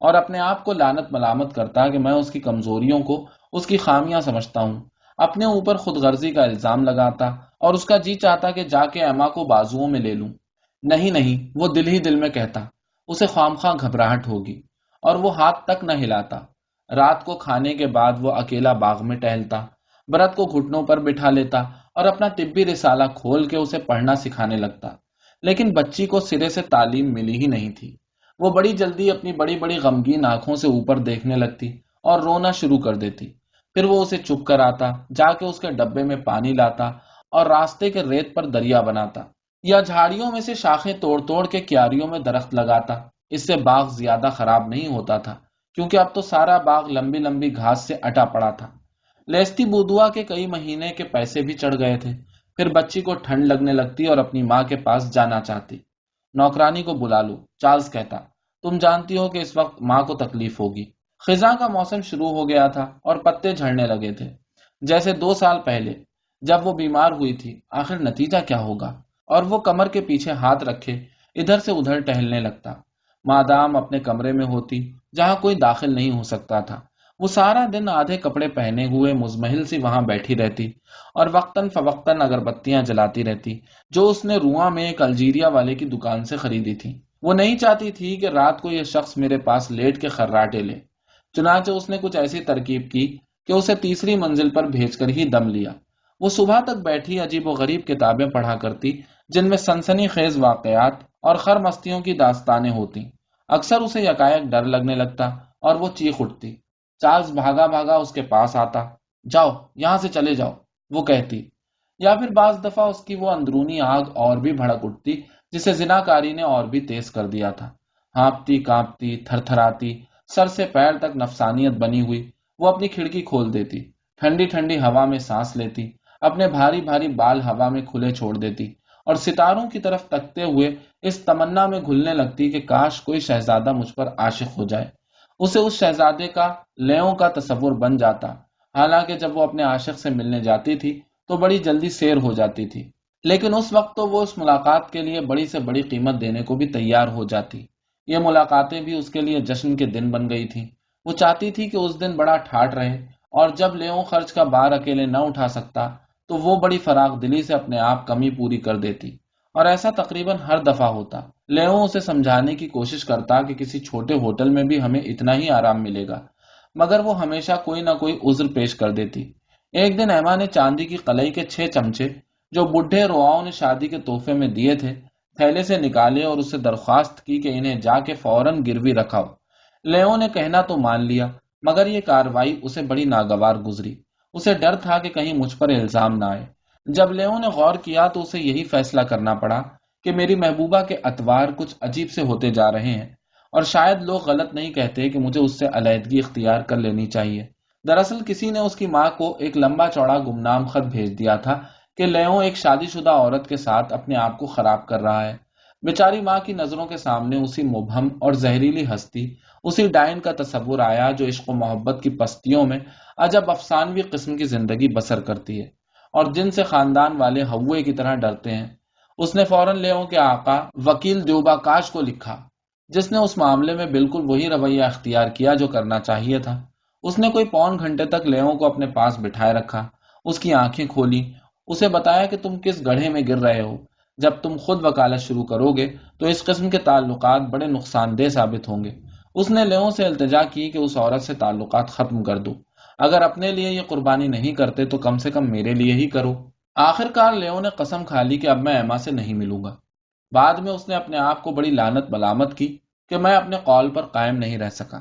اور اپنے آپ کو لانت ملامت کرتا کہ میں اس کی کمزوریوں کو اس کی خامیاں سمجھتا ہوں۔ اپنے اوپر خود غرضی کا الزام لگاتا اور اس کا جی چاہتا کہ جا کے ایما کو بازو میں لے لوں۔ نہیں نہیں، وہ دل ہی دل میں کہتا، اسے خام خواہ گھبراہٹ ہوگی اور وہ ہاتھ تک نہ ہلاتا۔ رات کو کھانے کے بعد وہ اکیلا باغ میں ٹہلتا، برت کو گھٹنوں پر بٹھا لیتا اور اپنا طبی رسالہ کھول کے اسے پڑھنا سکھانے لگتا۔ لیکن بچی کو سرے سے تعلیم ملی ہی نہیں تھی۔ وہ بڑی جلدی اپنی بڑی بڑی غمگین آنکھوں سے اوپر دیکھنے لگتی اور رونا شروع کر دیتی۔ پھر وہ اسے چپ کر آتا، جا کے اس کے ڈبے میں پانی لاتا اور راستے کے ریت پر دریا بناتا۔ یا جھاڑیوں میں سے شاخیں توڑ توڑ کے کیاریوں میں درخت لگاتا۔ اس سے باغ زیادہ خراب نہیں ہوتا تھا، کیونکہ اب تو سارا باغ لمبی لمبی گھاس سے اٹا پڑا تھا۔ لیستی بودوا کے کئی مہینے کے پیسے بھی چڑھ گئے تھے۔ پھر بچی کو ٹھنڈ لگنے لگتی اور اپنی ماں کے پاس جانا چاہتی۔ نوکرانی کو بلا لو چارلز کہتا، تم جانتی ہو کہ اس وقت ماں کو تکلیف ہوگی۔ خزاں کا موسم شروع ہو گیا تھا اور پتے جھڑنے لگے تھے۔ جیسے دو سال پہلے جب وہ بیمار ہوئی تھی، آخر نتیجہ کیا ہوگا؟ اور وہ کمر کے پیچھے ہاتھ رکھے ادھر سے ادھر ٹہلنے لگتا۔ مادام اپنے کمرے میں ہوتی، جہاں کوئی داخل نہیں ہو سکتا تھا۔ وہ سارا دن آدھے کپڑے پہنے ہوئے مزمحل سی وہاں بیٹھی رہتی اور وقتاً فوقتاً اگربتیاں جلاتی رہتی، جو اس نے رواں میں ایک الجیریا والے کی دکان سے خریدی تھی۔ وہ نہیں چاہتی تھی کہ رات کو یہ شخص میرے پاس لیٹ کے خراٹے لے۔ چنانچہ اس نے کچھ ایسی ترکیب کی کہ اسے تیسری منزل پر بھیج کر ہی دم لیا۔ وہ صبح تک بیٹھی عجیب و غریب کتابیں پڑھا کرتی، جن میں سنسنی خیز واقعات اور خر مستیوں کی داستانیں ہوتی اکثر اسے یکایک ڈر لگنے لگتا اور وہ چیخ اٹھتی۔ چارلز بھاگا بھاگا اس کے پاس آتا۔ جاؤ، یہاں سے چلے جاؤ، وہ کہتی۔ یا پھر بعض دفعہ اس کی وہ اندرونی آگ اور بھی بھڑک اٹھتی، جسے زنا کاری نے اور بھی تیز کر دیا تھا۔ ہانپتی، کانپتی تھر تھراتی سر سے پیر تک نفسانیت بنی ہوئی، وہ اپنی کھڑکی کھول دیتی، ٹھنڈی ٹھنڈی ہوا میں سانس لیتی، اپنے بھاری بھاری بال ہوا میں کھلے چھوڑ دیتی، اور ستاروں کی طرف تکتے ہوئے اس تمنا میں گھلنے لگتی کہ کاش کوئی شہزادہ مجھ پر عاشق ہو جائے۔ اسے اس شہزادے کا، لیوں کا تصور بن جاتا۔ حالانکہ جب وہ اپنے عاشق سے ملنے جاتی تھی، تو بڑی جلدی سیر ہو جاتی تھی۔ لیکن اس وقت تو وہ اس ملاقات کے لیے بڑی سے بڑی قیمت دینے کو بھی تیار ہو جاتی۔ یہ ملاقاتیں بھی اس کے لیے جشن کے دن بن گئی تھی وہ چاہتی تھی کہ اس دن بڑا ٹھاٹ رہے اور جب لیوں خرچ کا بار اکیلے نہ اٹھا سکتا تو وہ بڑی فراغ دلی سے اپنے آپ کمی پوری کر دیتی اور ایسا تقریباً ہر دفعہ ہوتا۔ لیو اسے سمجھانے کی کوشش کرتا کہ کسی چھوٹے ہوٹل میں بھی ہمیں اتنا ہی آرام ملے گا۔ مگر وہ ہمیشہ کوئی نہ کوئی عذر پیش کر دیتی۔ ایک دن ایما نے چاندی کی قلعی کے چھ چمچے جو بڈھے رواؤں نے شادی کے تحفے میں دیے تھے تھیلے سے نکالے اور اسے درخواست کی کہ انہیں جا کے فوراً گروی رکھاؤ۔ لیو نے کہنا تو مان لیا، مگر یہ کاروائی اسے بڑی ناگوار گزری۔ اسے ڈر تھا کہ کہیں مجھ پر الزام نہ آئے۔ جب لیو نے غور کیا تو اسے یہی فیصلہ کرنا پڑا کہ میری محبوبہ کے اتوار کچھ عجیب سے ہوتے جا رہے ہیں اور شاید لوگ غلط نہیں کہتے کہ مجھے اس سے علیحدگی اختیار کر لینی چاہیے۔ دراصل کسی نے اس کی ماں کو ایک لمبا چوڑا گمنام خط بھیج دیا تھا کہ لیو ایک شادی شدہ عورت کے ساتھ اپنے آپ کو خراب کر رہا ہے۔ بیچاری ماں کی نظروں کے سامنے اسی مبہم اور زہریلی ہستی، اسی ڈائن کا تصور آیا جو عشق و محبت کی پستیوں میں عجب افسانوی قسم کی زندگی بسر کرتی ہے اور جن سے خاندان والے ہوئے کی طرح ڈرتے ہیں۔ اس نے فوراً لیو کے آقا وکیل دیوبا کاش کو لکھا، جس نے اس معاملے میں بالکل وہی رویہ اختیار کیا جو کرنا چاہیے تھا۔ اس نے کوئی پون گھنٹے تک لیو کو اپنے پاس بٹھائے رکھا، اس کی آنکھیں کھولی اسے بتایا کہ تم کس گڑھے میں گر رہے ہو۔ جب تم خود وکالت شروع کرو گے تو اس قسم کے تعلقات بڑے نقصان دہ ثابت ہوں گے۔ اس نے لیو سے التجا کی کہ اس عورت سے تعلقات ختم کر دو۔ اگر اپنے لیے یہ قربانی نہیں کرتے تو کم سے کم میرے لیے ہی کرو۔ آخر کار لیو نے قسم کھا لی کہ اب میں ایما سے نہیں ملوں گا۔ بعد میں اس نے اپنے آپ کو بڑی لانت ملامت کی کہ میں اپنے قول پر قائم نہیں رہ سکا۔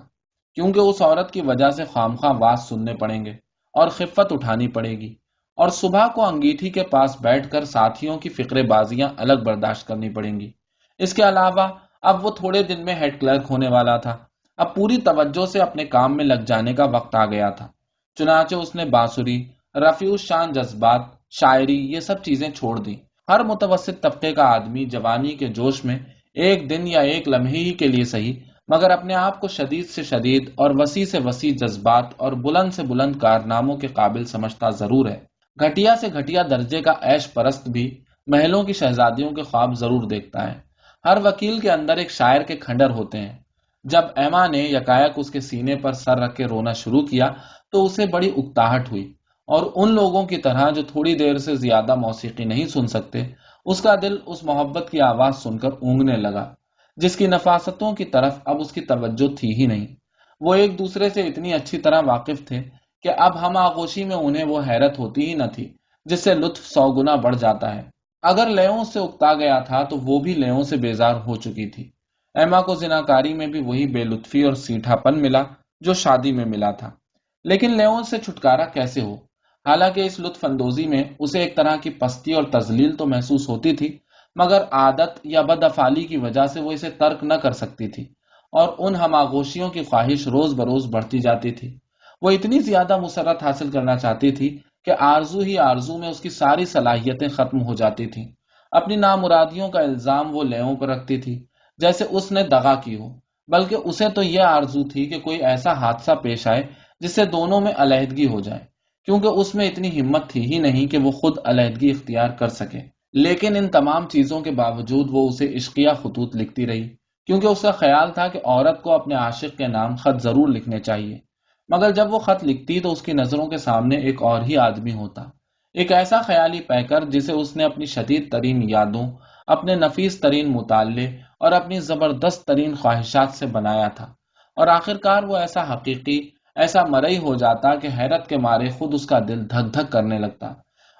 کیونکہ اس عورت کی وجہ سے خام خواہ واس سننے پڑیں گے اور خفت اٹھانی پڑے گی۔ اور صبح کو انگیٹھی کے پاس بیٹھ کر ساتھیوں کی فکر بازیاں الگ برداشت کرنی پڑیں گی۔ اس کے علاوہ، اب وہ تھوڑے دن میں ہیڈ کلرک ہونے والا تھا۔ اب پوری توجہ سے اپنے کام میں لگ جانے کا وقت آ گیا تھا۔ چنانچہ اس نے بانسری رفیع شان جذبات، شاعری، یہ سب چیزیں چھوڑ دی ہر متوسط طبقے کا آدمی جوانی کے جوش میں ایک دن یا ایک لمحے ہی کے لیے صحیح، مگر اپنے آپ کو شدید سے شدید اور وسیع سے وسیع جذبات اور بلند سے بلند کارناموں کے قابل سمجھتا ضرور ہے۔ گھٹیا سے گھٹیا درجے کا ایش پرست بھی محلوں کی شہزادیوں کے خواب ضرور دیکھتا ہے۔ ہر وکیل کے اندر ایک شاعر کے کھنڈر ہوتے ہیں۔ جب ایما نے یکایک اس کے سینے پر سر رکھ کے رونا شروع کیا تو اسے بڑی اکتاہٹ ہوئی اور ان لوگوں کی طرح جو تھوڑی دیر سے زیادہ موسیقی نہیں سن سکتے، اس کا دل اس محبت کی آواز سن کر اونگنے لگا، جس کی نفاستوں کی طرف اب اس کی توجہ تھی ہی نہیں۔ وہ ایک دوسرے سے اتنی اچھی طرح واقف تھے کہ اب ہم آغوشی میں انہیں وہ حیرت ہوتی ہی نہ تھی، جس سے لطف سو گنا بڑھ جاتا ہے۔ اگر لیوں سے اکتا گیا تھا تو وہ بھی لیوں سے بیزار ہو چکی تھی۔ ایما کو زناکاری میں بھی وہی بے لطفی اور سیٹھا پن ملا جو شادی میں ملا تھا۔ لیکن لیون سے چھٹکارا کیسے ہو؟ حالانکہ اس لطف اندوزی میں اسے ایک طرح کی پستی اور تزلیل تو محسوس ہوتی تھی، مگر عادت یا بد افالی کی وجہ سے وہ اسے ترک نہ کر سکتی تھی اور ان ہم آگوشیوں کی خواہش روز بروز بڑھتی جاتی تھی۔ وہ اتنی زیادہ مسرت حاصل کرنا چاہتی تھی کہ آرزو ہی آرزو میں اس کی ساری صلاحیتیں ختم ہو جاتی تھیں۔ اپنی نامرادیوں کا الزام وہ لیوں پر رکھتی تھی جیسے اس نے دغا کی ہو، بلکہ اسے تو یہ آرزو تھی کہ کوئی ایسا حادثہ پیش آئے جس سے دونوں میں علیحدگی ہو جائے، کیونکہ اس میں اتنی ہمت تھی ہی نہیں کہ وہ خود علیحدگی اختیار کر سکے۔ لیکن ان تمام چیزوں کے باوجود وہ اسے عشقیہ خطوط لکھتی رہی، کیونکہ اس کا خیال تھا کہ عورت کو اپنے عاشق کے نام خط ضرور لکھنے چاہیے۔ مگر جب وہ خط لکھتی تو اس کی نظروں کے سامنے ایک اور ہی آدمی ہوتا۔ ایک ایسا خیالی پیکر جسے اس نے اپنی شدید ترین یادوں، اپنے نفیس ترین مطالعے اور اپنی زبردست ترین خواہشات سے بنایا تھا۔ اور آخرکار وہ ایسا حقیقی، ایسا مرئی ہو جاتا کہ حیرت کے مارے خود اس کا دل دھک دھک کرنے لگتا۔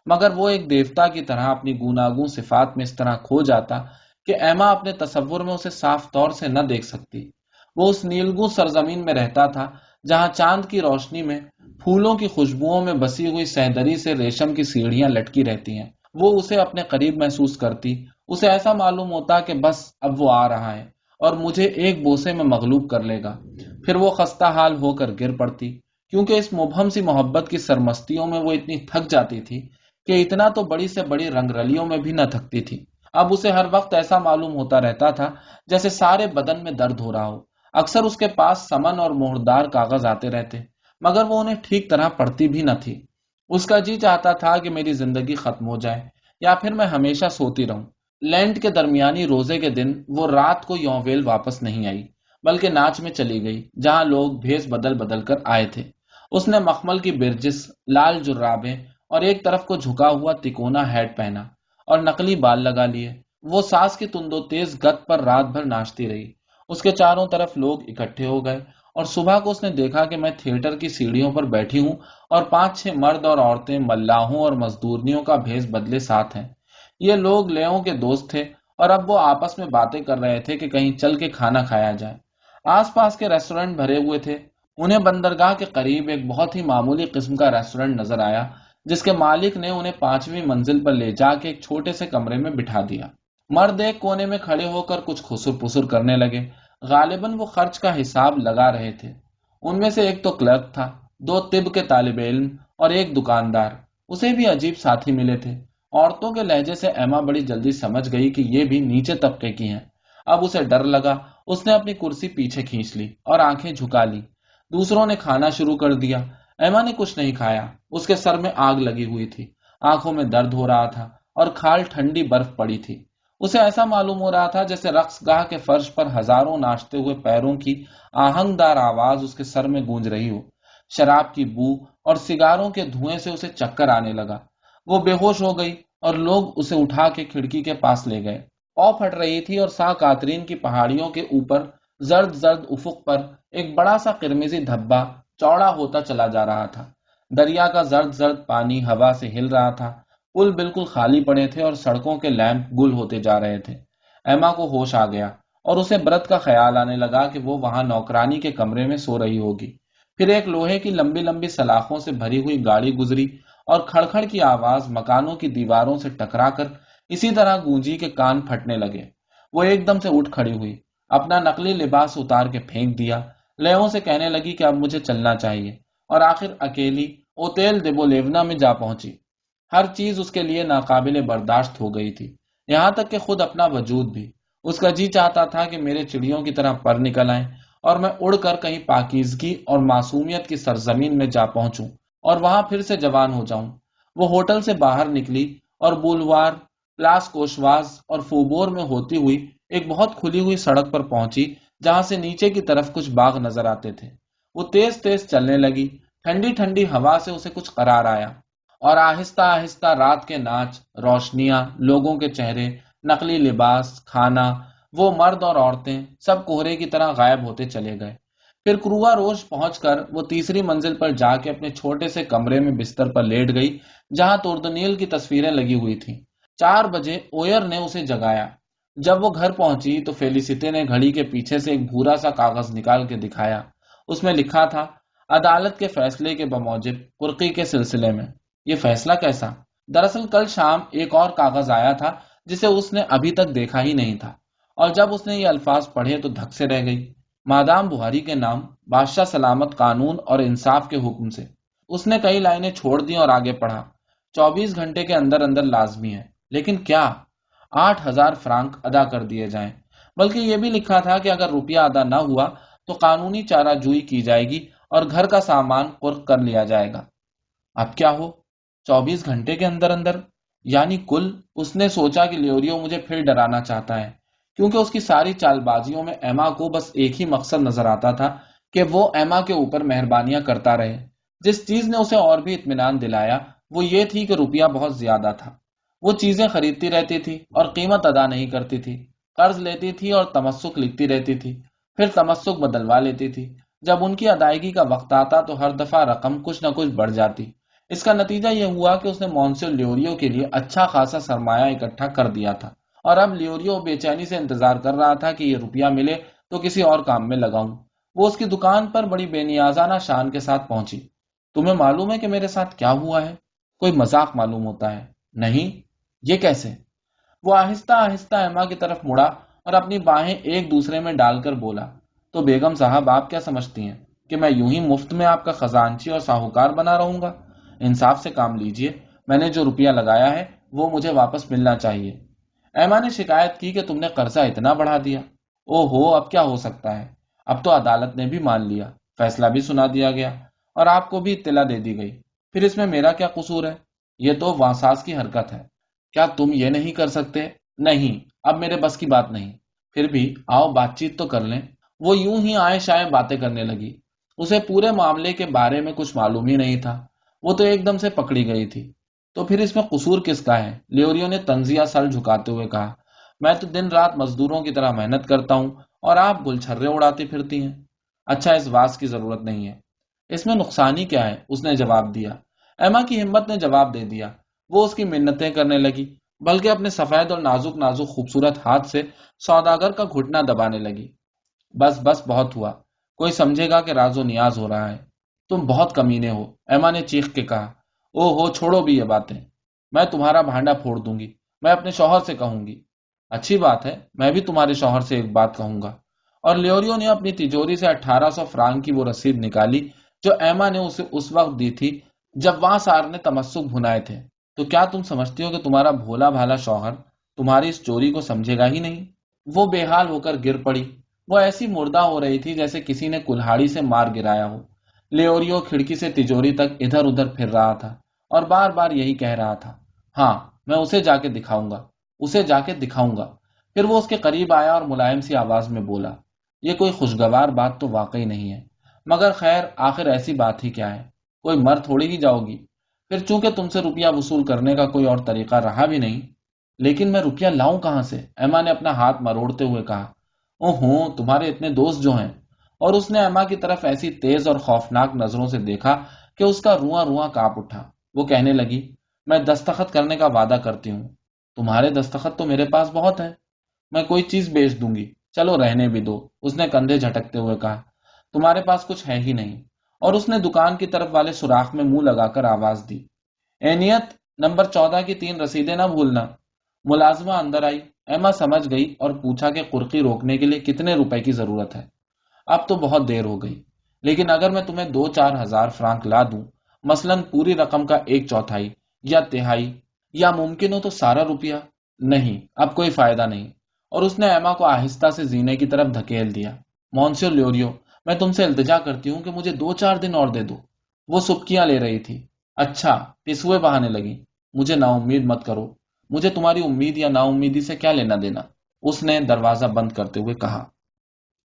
مگر وہ ایک دیوتا کی طرح اپنی گناگوں صفات میں اس طرح کھو جاتا کہ ایما اپنے تصور میں اسے صاف طور سے نہ دیکھ سکتی۔ وہ اس نیلگو سرزمین میں رہتا تھا جہاں چاند کی روشنی میں پھولوں کی خوشبوؤں میں بسی ہوئی سہدری سے ریشم کی سیڑھیاں لٹکی رہتی ہیں۔ وہ اسے اپنے قریب محسوس کرتی۔ اسے ایسا معلوم ہوتا کہ بس اب وہ آ رہا ہے اور مجھے ایک بوسے میں مغلوب کر لے گا۔ پھر وہ خستہ حال ہو کر گر پڑتی۔ کیونکہ اس مبہم سی محبت کی سرمستیوں میں وہ اتنی تھک جاتی تھی کہ اتنا تو بڑی سے بڑی رنگ رلیوں میں بھی نہ تھکتی تھی۔ اب اسے ہر وقت ایسا معلوم ہوتا رہتا تھا جیسے سارے بدن میں درد ہو رہا ہو۔ اکثر اس کے پاس سمن اور مہردار کاغذ آتے رہتے، مگر وہ انہیں ٹھیک طرح پڑھتی بھی نہ تھی۔ اس کا جی چاہتا تھا کہ میری زندگی ختم ہو جائے، یا پھر میں ہمیشہ سوتی رہوں۔ لینڈ کے درمیانی روزے کے دن وہ رات کو یوویل واپس نہیں آئی، بلکہ ناچ میں چلی گئی، جہاں لوگ بھیس بدل بدل کر آئے تھے۔ اس نے مخمل کی برجس، لال جرابیں اور ایک طرف کو جھکا ہوا تکونا ہیڈ پہنا اور نقلی بال لگا لیے۔ وہ ساس کی تندو تیز گت پر رات بھر ناچتی رہی۔ اس کے چاروں طرف لوگ اکٹھے ہو گئے اور صبح کو اس نے دیکھا کہ میں تھیٹر کی سیڑھیوں پر بیٹھی ہوں اور پانچ چھ مرد اور عورتیں ملاحوں اور مزدورنیوں کا بھیس بدلے ساتھ ہیں۔ یہ لوگ لیوں کے دوست تھے اور اب وہ آپس میں باتیں کر رہے تھے کہ کہیں چل کے کھانا کھایا جائے۔ آس پاس کے ریسٹورینٹ بھرے ہوئے تھے۔ انہیں بندرگاہ کے قریب ایک بہت ہی معمولی قسم کا ریسٹورینٹ نظر آیا، جس کے مالک نے انہیں پانچویں منزل پر لے جا کے ایک چھوٹے سے کمرے میں بٹھا دیا۔ مرد ایک کونے میں کھڑے ہو کر کچھ خسر پسر کرنے لگے۔ غالباً وہ خرچ کا حساب لگا رہے تھے۔ ان میں سے ایک تو کلرک تھا، دو طب کے طالب علم اور ایک دکاندار۔ اسے بھی عجیب ساتھی ملے تھے۔ عورتوں کے لہجے سے ایما بڑی جلدی سمجھ گئی کہ یہ بھی نیچے طبقے کی ہیں۔ اب اسے ڈر لگا۔ اس نے اپنی کرسی پیچھے کھینچ لی اور آنکھیں جھکا لی دوسروں نے کھانا شروع کر دیا۔ ایما نے کچھ نہیں کھایا۔ اس کے سر میں آگ لگی ہوئی تھی۔ آنکھوں میں درد ہو رہا تھا اور کھال ٹھنڈی برف پڑی تھی۔ اسے ایسا معلوم ہو رہا تھا جیسے رقص گاہ کے فرش پر ہزاروں ناچتے ہوئے پیروں کی آہنگ دار آواز اس کے سر میں گونج رہی ہو۔ شراب کی بو اور سگاروں کے دھوئیں سے اسے چکر آنے لگا۔ وہ بے ہوش ہو گئی اور لوگ اسے اٹھا کے کھڑکی کے پاس لے گئے۔ پو پھٹ رہی تھی اور سا کاترین کی پہاڑیوں کے اوپر زرد زرد افق پر ایک بڑا سا قرمزی دھبا چوڑا ہوتا چلا جا رہا تھا۔ دریا کا زرد زرد پانی ہوا سے ہل رہا تھا۔ پل بالکل خالی پڑے تھے اور سڑکوں کے لیمپ گل ہوتے جا رہے تھے۔ ایما کو ہوش آ گیا اور اسے برت کا خیال آنے لگا کہ وہ وہاں نوکرانی کے کمرے میں سو رہی ہوگی۔ پھر ایک لوہے کی لمبی لمبی سلاخوں سے بھری ہوئی گاڑی گزری اور کھڑکھڑ کی آواز مکانوں کی دیواروں سے ٹکرا کر اسی طرح گونجی کے کان پھٹنے لگے۔ وہ ایک دم سے اٹھ کھڑی ہوئی، اپنا نقلی لباس اتار کے پھینک دیا۔ لیوں سے کہنے لگی کہ اب مجھے چلنا چاہیے۔ اور آخر اکیلی اوتیل دیبو لیونا میں جا پہنچی۔ ہر چیز اس کے لیے ناقابل برداشت ہو گئی تھی۔ یہاں تک کہ خود اپنا وجود بھی۔ اس کا جی چاہتا تھا کہ میرے چڑیوں کی طرح پر نکل آئیں اور میں اڑ کر کہیں پاکیزگی اور معصومیت کی سرزمین میں جا پہنچوں اور وہاں پھر سے جوان ہو جاؤں۔ وہ ہوٹل سے باہر نکلی اور بولوار، پلاس کوشواز اور فوبور میں ہوتی ہوئی ایک بہت کھلی ہوئی سڑک پر پہنچی جہاں سے نیچے کی طرف کچھ باغ نظر آتے تھے۔ وہ تیز تیز چلنے لگی۔ ٹھنڈی ٹھنڈی ہوا سے اسے کچھ قرار آیا۔ اور آہستہ آہستہ رات کے ناچ، روشنیاں، لوگوں کے چہرے، نقلی لباس، کھانا، وہ مرد اور عورتیں سب کوہرے کی طرح غائب ہوتے چلے گئے۔ پھر کروا روز پہنچ کر وہ تیسری منزل پر جا کے اپنے چھوٹے سے کمرے میں بستر پر لیٹ گئی، جہاں توردنیل کی تصویریں لگی ہوئی تھیں۔ چار بجے اویر نے اسے جگایا۔ جب وہ گھر پہنچی تو فیلیسیتے نے گھڑی کے پیچھے سے ایک بھورا سا کاغذ نکال کے دکھایا۔ اس میں لکھا تھا، عدالت کے فیصلے کے بموجب قرقی کے سلسلے میں۔ یہ فیصلہ کیسا؟ دراصل کل شام ایک اور کاغذ آیا تھا جسے اس نے ابھی تک دیکھا ہی نہیں تھا، اور جب اس نے یہ الفاظ پڑھے تو دھک سے رہ گئی۔ مادام بہاری کے نام بادشاہ سلامت قانون اور انصاف کے حکم سے۔ اس نے کئی لائنیں چھوڑ دی اور آگے پڑھا۔ چوبیس گھنٹے کے اندر اندر لازمی ہے، لیکن کیا آٹھ ہزار فرانک ادا کر دیے جائیں؟ بلکہ یہ بھی لکھا تھا کہ اگر روپیہ ادا نہ ہوا تو قانونی چارہ جوئی کی جائے گی اور گھر کا سامان قرق کر لیا جائے گا۔ اب کیا ہو؟ چوبیس گھنٹے کے اندر اندر یعنی کل، اس نے سوچا کہ لیوریو مجھے پھر ڈرانا چاہتا ہے، کیونکہ اس کی ساری چال بازیوں میں ایما کو بس ایک ہی مقصد نظر آتا تھا کہ وہ ایما کے اوپر مہربانیاں کرتا رہے۔ جس چیز نے اسے اور بھی اطمینان دلایا، وہ یہ تھی کہ روپیہ بہت زیادہ تھا۔ وہ چیزیں خریدتی رہتی تھی اور قیمت ادا نہیں کرتی تھی۔ قرض لیتی تھی اور تمسک لکھتی رہتی تھی۔ پھر تمسک بدلوا لیتی تھی۔ جب ان کی ادائیگی کا وقت آتا تو ہر دفعہ رقم کچھ نہ کچھ بڑھ جاتی۔ اس کا نتیجہ یہ ہوا کہ اس نے مونسو لیوریو کے لیے اچھا خاصا سرمایہ اکٹھا کر دیا تھا۔ اور اب لیوریو بے چینی سے انتظار کر رہا تھا کہ یہ روپیہ ملے تو کسی اور کام میں لگاؤں۔ وہ اس کی دکان پر بڑی بے نیازانہ شان کے ساتھ پہنچی۔ تمہیں معلوم ہے کہ میرے ساتھ کیا ہوا ہے؟ کوئی مذاق معلوم ہوتا ہے۔ نہیں؟ یہ کیسے؟ وہ آہستہ آہستہ ایما کی طرف مڑا اور اپنی باہیں ایک دوسرے میں ڈال کر بولا، تو بیگم صاحب، آپ کیا سمجھتی ہیں کہ میں یوں ہی مفت میں آپ کا خزانچی اور ساہوکار بنا رہوں گا؟ انصاف سے کام لیجیے، میں نے جو روپیہ لگایا ہے، وہ مجھے واپس ملنا چاہیے۔ ایما نے شکایت کی کہ تم نے قرضہ اتنا بڑھا دیا۔ او ہو اب کیا ہو سکتا ہے؟ اب تو عدالت نے بھی مان لیا، فیصلہ بھی سنا دیا گیا اور آپ کو بھی اطلاع دے دی گئی۔ پھر اس میں میرا کیا قصور ہے؟ یہ تو واساس کی حرکت ہے۔ کیا تم یہ نہیں کر سکتے؟ نہیں، اب میرے بس کی بات نہیں۔ پھر بھی آؤ، بات چیت تو کر لیں۔ وہ یوں ہی آئے شائے باتیں کرنے لگی۔ اسے پورے معاملے کے بارے میں کچھ معلوم ہی نہیں تھا۔ وہ تو ایک دم سے پکڑی گئی تھی۔ تو پھر اس میں قصور کس کا ہے؟ لیوریو نے تنزیہ سر جھکاتے ہوئے کہا، میں تو دن رات مزدوروں کی طرح محنت کرتا ہوں اور آپ گل چھرے اڑاتی پھرتی ہیں۔ اچھا اس واس کی ضرورت نہیں ہے۔ اس میں نقصانی کیا ہے؟ اس نے جواب دیا۔ ایما کی ہمت نے جواب دے دیا۔ وہ اس کی منتیں کرنے لگی، بلکہ اپنے سفید اور نازک نازک خوبصورت ہاتھ سے سوداگر کا گھٹنا دبانے لگی۔ بس بس، بہت ہوا۔ کوئی سمجھے گا کہ راز و نیاز ہو رہا ہے۔ تم بہت کمینے ہو۔ ایما نے چیخ کے کہا او ہو، چھوڑو بھی یہ باتیں۔ میں تمہارا بھانڈا پھوڑ دوں گی، میں اپنے شوہر سے کہوں گی۔ اچھی بات ہے، میں بھی تمہارے شوہر سے ایک بات کہوں گا۔ اور لیوریو نے اپنی تجوری سے اٹھارہ سو فرانک کی وہ رسید نکالی، جو ایما نے اسے اس وقت دی تھی جب وہاں سار نے تمسک بھنائے تھے۔ تو کیا تم سمجھتی ہو کہ تمہارا بھولا بھالا شوہر تمہاری اس چوری کو سمجھے گا ہی نہیں؟ وہ بے حال ہو کر گر پڑی۔ وہ ایسی مردہ ہو رہی تھی جیسے کسی نے کلہاڑی سے مار گرایا ہو۔ لیوریو کھڑکی سے تجوری تک ادھر ادھر پھر رہا تھا اور بار بار یہی کہہ رہا تھا ہاں میں اسے جا کے دکھاؤں گا، اسے جا کے دکھاؤں گا۔ پھر وہ اس کے قریب آیا اور ملائم سی آواز میں بولا، یہ کوئی خوشگوار بات تو واقعی نہیں ہے، مگر خیر، آخر ایسی بات ہی کیا ہے، کوئی مر تھوڑی ہی جاؤ گی پھر چونکہ تم سے روپیہ وصول کرنے کا کوئی اور طریقہ رہا بھی نہیں، لیکن میں روپیہ لاؤں کہاں سے؟ ایما نے اپنا ہاتھ مروڑتے ہوئے کہا او ہوں تمہارے اتنے دوست جو ہیں اور اس نے ایما کی طرف ایسی تیز اور خوفناک نظروں سے دیکھا کہ اس کا رواں رواں کاپ اٹھا۔ وہ کہنے لگی، میں دستخط کرنے کا وعدہ کرتی ہوں۔ تمہارے دستخط تو میرے پاس بہت ہے میں کوئی چیز بیچ دوں گی۔ چلو رہنے بھی دو۔ اس نے کندھے جھٹکتے ہوئے کہا، تمہارے پاس کچھ ہے ہی نہیں۔ اور اس نے دکان کی طرف والے سوراخ میں منہ لگا کر آواز دی اینیت نمبر چودہ کی تین رسیدیں نہ بھولنا۔ ملازمہ اندر آئی ایما سمجھ گئی اور پوچھا کہ قرقی روکنے کے لیے کتنے روپے کی ضرورت ہے۔ اب تو بہت دیر ہو گئی۔ لیکن اگر میں تمہیں دو چار ہزار فرانک لا دوں، مثلا پوری رقم کا ایک چوتھائی یا تہائی، یا ممکن ہو تو سارا روپیہ۔ نہیں، اب کوئی فائدہ نہیں۔ اور اس نے ایما کو آہستہ سے زینے کی طرف دھکیل دیا۔ مونسیو لیوریو، میں تم سے التجا کرتی ہوں کہ مجھے دو چار دن اور دے دو۔ وہ سبکیاں لے رہی تھی۔ اچھا پسوے بہانے لگی۔ مجھے نا امید مت کرو۔ مجھے تمہاری امید یا نا امیدی سے کیا لینا دینا؟ اس نے دروازہ بند کرتے ہوئے کہا۔